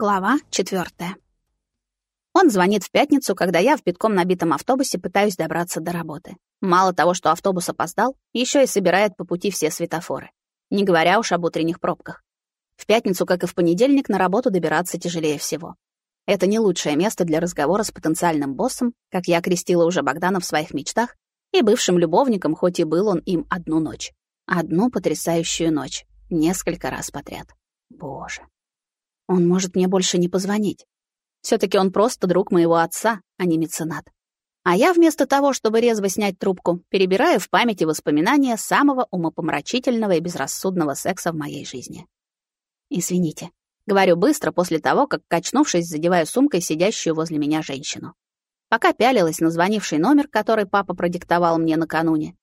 Глава четвертая. Он звонит в пятницу, когда я в битком набитом автобусе пытаюсь добраться до работы. Мало того, что автобус опоздал, еще и собирает по пути все светофоры. Не говоря уж об утренних пробках. В пятницу, как и в понедельник, на работу добираться тяжелее всего. Это не лучшее место для разговора с потенциальным боссом, как я окрестила уже Богдана в своих мечтах, и бывшим любовником, хоть и был он им одну ночь. Одну потрясающую ночь. Несколько раз подряд. Боже. Он может мне больше не позвонить. все таки он просто друг моего отца, а не меценат. А я вместо того, чтобы резво снять трубку, перебираю в памяти воспоминания самого умопомрачительного и безрассудного секса в моей жизни. «Извините», — говорю быстро после того, как, качнувшись, задеваю сумкой сидящую возле меня женщину. Пока пялилась на звонивший номер, который папа продиктовал мне накануне,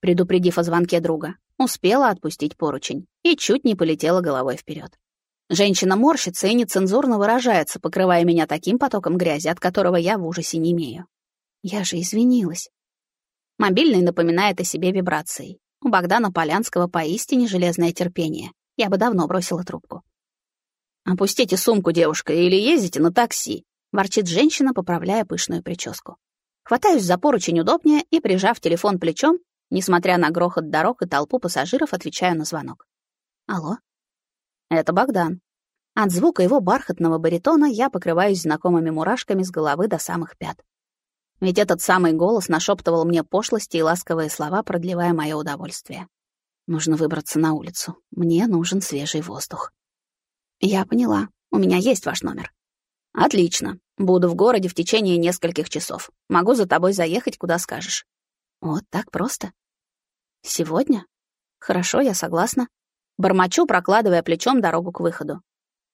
предупредив о звонке друга, успела отпустить поручень и чуть не полетела головой вперед. Женщина морщится и нецензурно выражается, покрывая меня таким потоком грязи, от которого я в ужасе не имею. Я же извинилась. Мобильный напоминает о себе вибрацией. У Богдана Полянского поистине железное терпение. Я бы давно бросила трубку. «Опустите сумку, девушка, или ездите на такси», — ворчит женщина, поправляя пышную прическу. Хватаюсь за поручень удобнее и, прижав телефон плечом, несмотря на грохот дорог и толпу пассажиров, отвечаю на звонок. «Алло?» Это Богдан. От звука его бархатного баритона я покрываюсь знакомыми мурашками с головы до самых пят. Ведь этот самый голос нашептывал мне пошлости и ласковые слова, продлевая мое удовольствие. Нужно выбраться на улицу. Мне нужен свежий воздух. Я поняла. У меня есть ваш номер. Отлично. Буду в городе в течение нескольких часов. Могу за тобой заехать, куда скажешь. Вот так просто. Сегодня? Хорошо, я согласна. Бормочу, прокладывая плечом дорогу к выходу.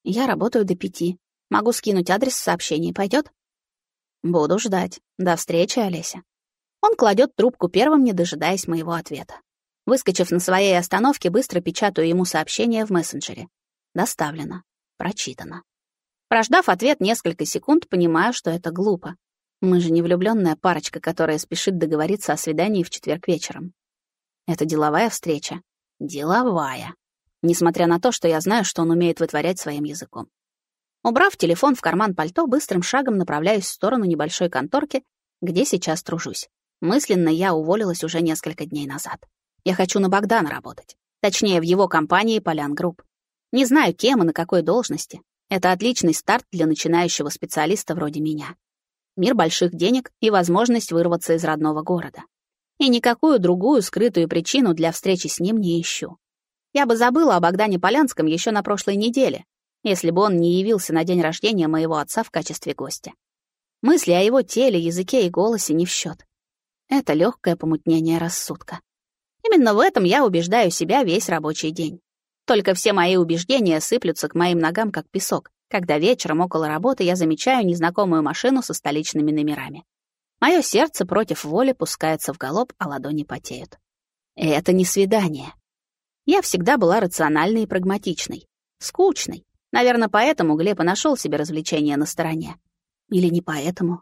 Я работаю до пяти. Могу скинуть адрес в сообщении. Пойдет? Буду ждать. До встречи, Олеся. Он кладет трубку первым, не дожидаясь моего ответа. Выскочив на своей остановке, быстро печатаю ему сообщение в мессенджере. Доставлено. Прочитано. Прождав ответ несколько секунд, понимаю, что это глупо. Мы же не влюбленная парочка, которая спешит договориться о свидании в четверг вечером. Это деловая встреча. Деловая несмотря на то, что я знаю, что он умеет вытворять своим языком. Убрав телефон в карман пальто, быстрым шагом направляюсь в сторону небольшой конторки, где сейчас тружусь. Мысленно я уволилась уже несколько дней назад. Я хочу на Богдана работать. Точнее, в его компании «Полян Group». Не знаю, кем и на какой должности. Это отличный старт для начинающего специалиста вроде меня. Мир больших денег и возможность вырваться из родного города. И никакую другую скрытую причину для встречи с ним не ищу. Я бы забыла о Богдане Полянском еще на прошлой неделе, если бы он не явился на день рождения моего отца в качестве гостя. Мысли о его теле, языке и голосе не в счет. Это легкое помутнение рассудка. Именно в этом я убеждаю себя весь рабочий день. Только все мои убеждения сыплются к моим ногам, как песок, когда вечером около работы я замечаю незнакомую машину со столичными номерами. Мое сердце против воли пускается в галоп, а ладони потеют. Это не свидание. Я всегда была рациональной и прагматичной. Скучной. Наверное, поэтому Глеб и нашел себе развлечение на стороне. Или не поэтому.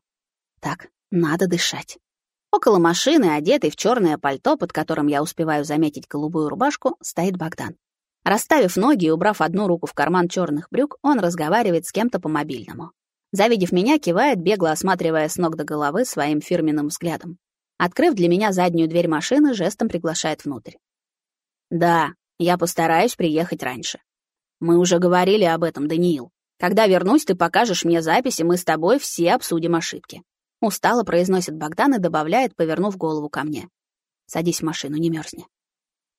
Так, надо дышать. Около машины, одетый в черное пальто, под которым я успеваю заметить голубую рубашку, стоит Богдан. Расставив ноги и убрав одну руку в карман черных брюк, он разговаривает с кем-то по мобильному. Завидев меня, кивает, бегло осматривая с ног до головы своим фирменным взглядом. Открыв для меня заднюю дверь машины, жестом приглашает внутрь. Да, я постараюсь приехать раньше. Мы уже говорили об этом, Даниил. Когда вернусь, ты покажешь мне записи, мы с тобой все обсудим ошибки. Устало произносит Богдан и добавляет, повернув голову ко мне. Садись в машину, не мерзни.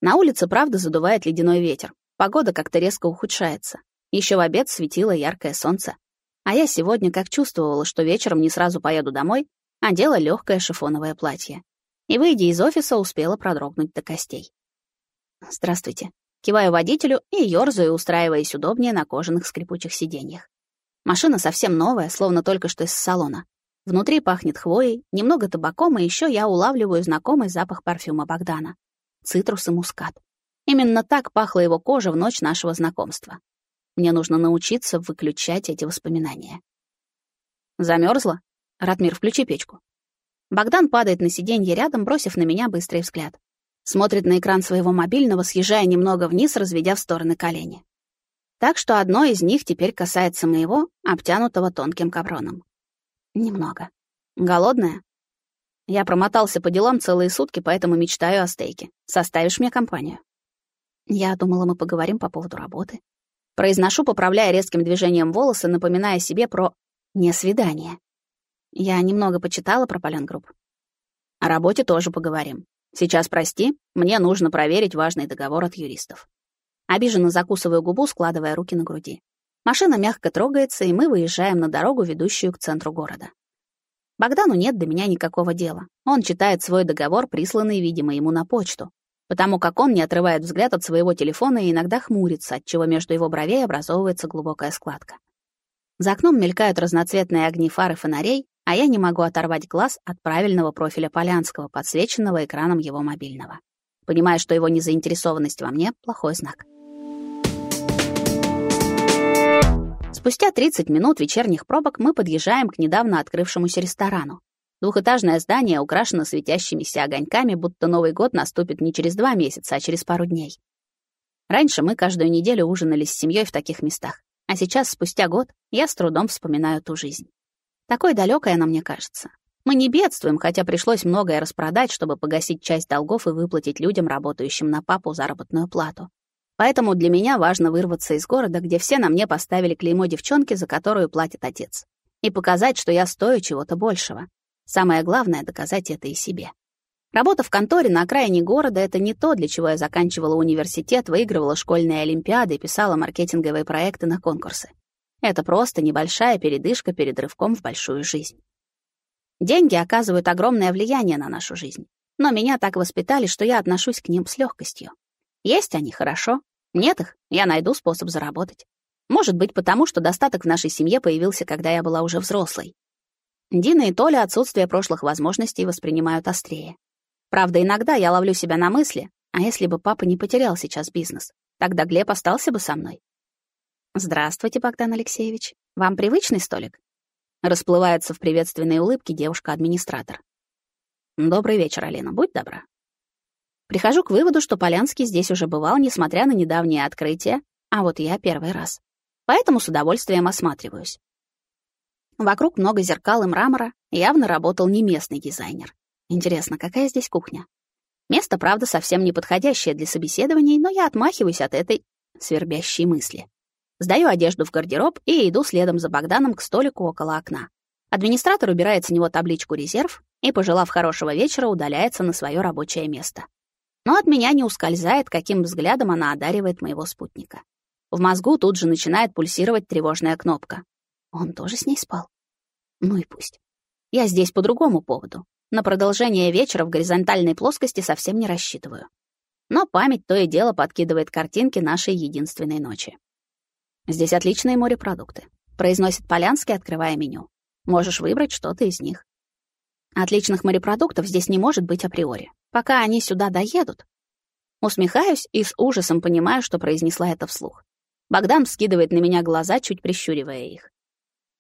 На улице, правда, задувает ледяной ветер. Погода как-то резко ухудшается. Еще в обед светило яркое солнце. А я сегодня как чувствовала, что вечером не сразу поеду домой, одела легкое шифоновое платье. И, выйдя из офиса, успела продрогнуть до костей. «Здравствуйте». Киваю водителю и ёрзаю, устраиваясь удобнее на кожаных скрипучих сиденьях. Машина совсем новая, словно только что из салона. Внутри пахнет хвоей, немного табаком, и еще я улавливаю знакомый запах парфюма Богдана. Цитрус и мускат. Именно так пахла его кожа в ночь нашего знакомства. Мне нужно научиться выключать эти воспоминания. Замерзла? Ратмир, включи печку. Богдан падает на сиденье рядом, бросив на меня быстрый взгляд. Смотрит на экран своего мобильного, съезжая немного вниз, разведя в стороны колени. Так что одно из них теперь касается моего, обтянутого тонким капроном. Немного. Голодная? Я промотался по делам целые сутки, поэтому мечтаю о стейке. Составишь мне компанию? Я думала, мы поговорим по поводу работы. Произношу, поправляя резким движением волосы, напоминая себе про «не свидание». Я немного почитала про Полянгрупп. О работе тоже поговорим. Сейчас, прости, мне нужно проверить важный договор от юристов. Обиженно закусываю губу, складывая руки на груди. Машина мягко трогается, и мы выезжаем на дорогу, ведущую к центру города. Богдану нет до меня никакого дела. Он читает свой договор, присланный, видимо, ему на почту, потому как он не отрывает взгляд от своего телефона и иногда хмурится, отчего между его бровей образовывается глубокая складка. За окном мелькают разноцветные огни фар и фонарей, а я не могу оторвать глаз от правильного профиля Полянского, подсвеченного экраном его мобильного. Понимая, что его незаинтересованность во мне — плохой знак. Спустя 30 минут вечерних пробок мы подъезжаем к недавно открывшемуся ресторану. Двухэтажное здание украшено светящимися огоньками, будто Новый год наступит не через два месяца, а через пару дней. Раньше мы каждую неделю ужинали с семьей в таких местах, а сейчас, спустя год, я с трудом вспоминаю ту жизнь. Такой далекой она мне кажется. Мы не бедствуем, хотя пришлось многое распродать, чтобы погасить часть долгов и выплатить людям, работающим на папу, заработную плату. Поэтому для меня важно вырваться из города, где все на мне поставили клеймо девчонки, за которую платит отец. И показать, что я стою чего-то большего. Самое главное — доказать это и себе. Работа в конторе на окраине города — это не то, для чего я заканчивала университет, выигрывала школьные олимпиады и писала маркетинговые проекты на конкурсы. Это просто небольшая передышка перед рывком в большую жизнь. Деньги оказывают огромное влияние на нашу жизнь. Но меня так воспитали, что я отношусь к ним с легкостью. Есть они хорошо, нет их, я найду способ заработать. Может быть, потому что достаток в нашей семье появился, когда я была уже взрослой. Дина и Толя отсутствие прошлых возможностей воспринимают острее. Правда, иногда я ловлю себя на мысли, а если бы папа не потерял сейчас бизнес, тогда Глеб остался бы со мной. «Здравствуйте, Богдан Алексеевич. Вам привычный столик?» Расплывается в приветственной улыбке девушка-администратор. «Добрый вечер, Алина, будь добра». Прихожу к выводу, что Полянский здесь уже бывал, несмотря на недавнее открытие, а вот я первый раз. Поэтому с удовольствием осматриваюсь. Вокруг много зеркал и мрамора, явно работал не местный дизайнер. Интересно, какая здесь кухня? Место, правда, совсем не подходящее для собеседований, но я отмахиваюсь от этой свербящей мысли. Сдаю одежду в гардероб и иду следом за Богданом к столику около окна. Администратор убирает с него табличку «Резерв» и, пожелав хорошего вечера, удаляется на свое рабочее место но от меня не ускользает, каким взглядом она одаривает моего спутника. В мозгу тут же начинает пульсировать тревожная кнопка. Он тоже с ней спал? Ну и пусть. Я здесь по другому поводу. На продолжение вечера в горизонтальной плоскости совсем не рассчитываю. Но память то и дело подкидывает картинки нашей единственной ночи. «Здесь отличные морепродукты», — произносит Полянский, открывая меню. «Можешь выбрать что-то из них». Отличных морепродуктов здесь не может быть априори пока они сюда доедут. Усмехаюсь и с ужасом понимаю, что произнесла это вслух. Богдан скидывает на меня глаза, чуть прищуривая их.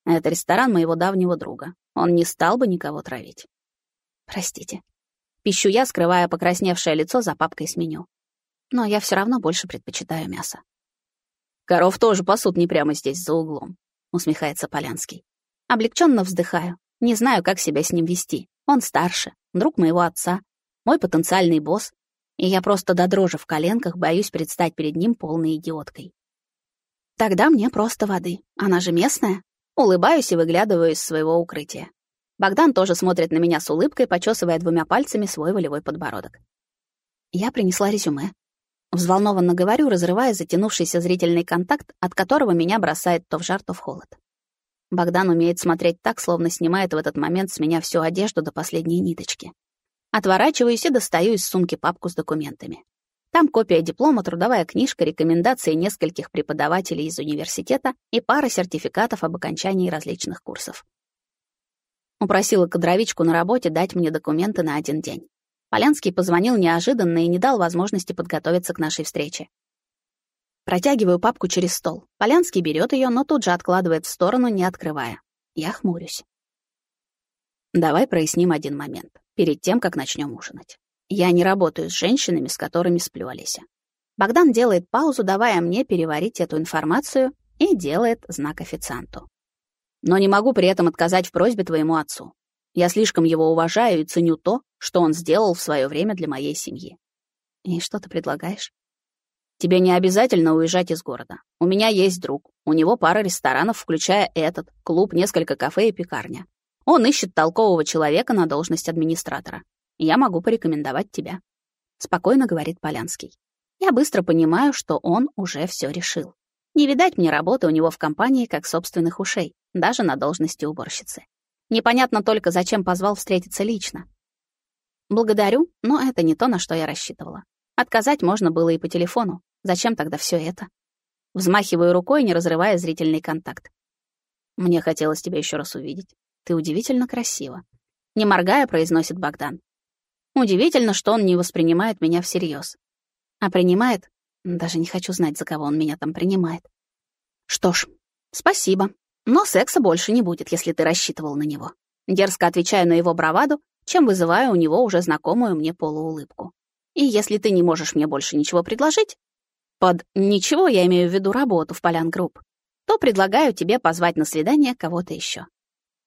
Это ресторан моего давнего друга. Он не стал бы никого травить. Простите. Пищу я, скрывая покрасневшее лицо за папкой с меню. Но я все равно больше предпочитаю мясо. Коров тоже пасут не прямо здесь, за углом, усмехается Полянский. Облегченно вздыхаю. Не знаю, как себя с ним вести. Он старше, друг моего отца, мой потенциальный босс, и я просто до дрожи в коленках боюсь предстать перед ним полной идиоткой. Тогда мне просто воды. Она же местная. Улыбаюсь и выглядываю из своего укрытия. Богдан тоже смотрит на меня с улыбкой, почесывая двумя пальцами свой волевой подбородок. Я принесла резюме. Взволнованно говорю, разрывая затянувшийся зрительный контакт, от которого меня бросает то в жар, то в холод. Богдан умеет смотреть так, словно снимает в этот момент с меня всю одежду до последней ниточки. Отворачиваюсь и достаю из сумки папку с документами. Там копия диплома, трудовая книжка, рекомендации нескольких преподавателей из университета и пара сертификатов об окончании различных курсов. Упросила кадровичку на работе дать мне документы на один день. Полянский позвонил неожиданно и не дал возможности подготовиться к нашей встрече. Протягиваю папку через стол. Полянский берет ее, но тут же откладывает в сторону, не открывая. Я хмурюсь. Давай проясним один момент перед тем, как начнем ужинать. Я не работаю с женщинами, с которыми сплю, Олеся. Богдан делает паузу, давая мне переварить эту информацию, и делает знак официанту. Но не могу при этом отказать в просьбе твоему отцу. Я слишком его уважаю и ценю то, что он сделал в свое время для моей семьи. И что ты предлагаешь? Тебе не обязательно уезжать из города. У меня есть друг. У него пара ресторанов, включая этот, клуб, несколько кафе и пекарня. Он ищет толкового человека на должность администратора. Я могу порекомендовать тебя. Спокойно говорит Полянский. Я быстро понимаю, что он уже все решил. Не видать мне работы у него в компании как собственных ушей, даже на должности уборщицы. Непонятно только, зачем позвал встретиться лично. Благодарю, но это не то, на что я рассчитывала. Отказать можно было и по телефону. Зачем тогда все это? Взмахиваю рукой, не разрывая зрительный контакт. Мне хотелось тебя еще раз увидеть. Ты удивительно красива. Не моргая, произносит Богдан. Удивительно, что он не воспринимает меня всерьез. А принимает? Даже не хочу знать, за кого он меня там принимает. Что ж, спасибо. Но секса больше не будет, если ты рассчитывал на него. Дерзко отвечаю на его браваду, чем вызываю у него уже знакомую мне полуулыбку. И если ты не можешь мне больше ничего предложить, под «ничего» я имею в виду работу в Полян Group, то предлагаю тебе позвать на свидание кого-то еще.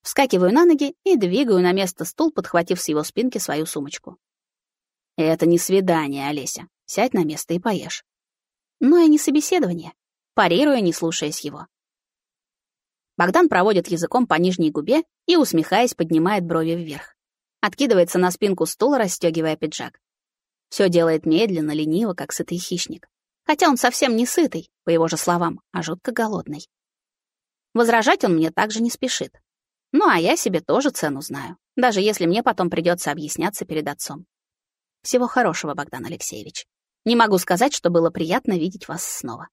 Вскакиваю на ноги и двигаю на место стул, подхватив с его спинки свою сумочку. Это не свидание, Олеся. Сядь на место и поешь. Но и не собеседование. Парируя, не слушаясь его. Богдан проводит языком по нижней губе и, усмехаясь, поднимает брови вверх. Откидывается на спинку стула, расстегивая пиджак. Все делает медленно, лениво, как сытый хищник. Хотя он совсем не сытый, по его же словам, а жутко голодный. Возражать он мне также не спешит. Ну, а я себе тоже цену знаю, даже если мне потом придется объясняться перед отцом. Всего хорошего, Богдан Алексеевич. Не могу сказать, что было приятно видеть вас снова.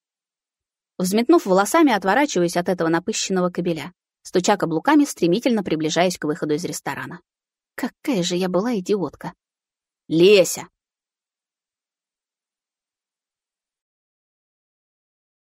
Взметнув волосами, отворачиваюсь от этого напыщенного кобеля, стуча каблуками, стремительно приближаясь к выходу из ресторана. Какая же я была идиотка. «Леся!»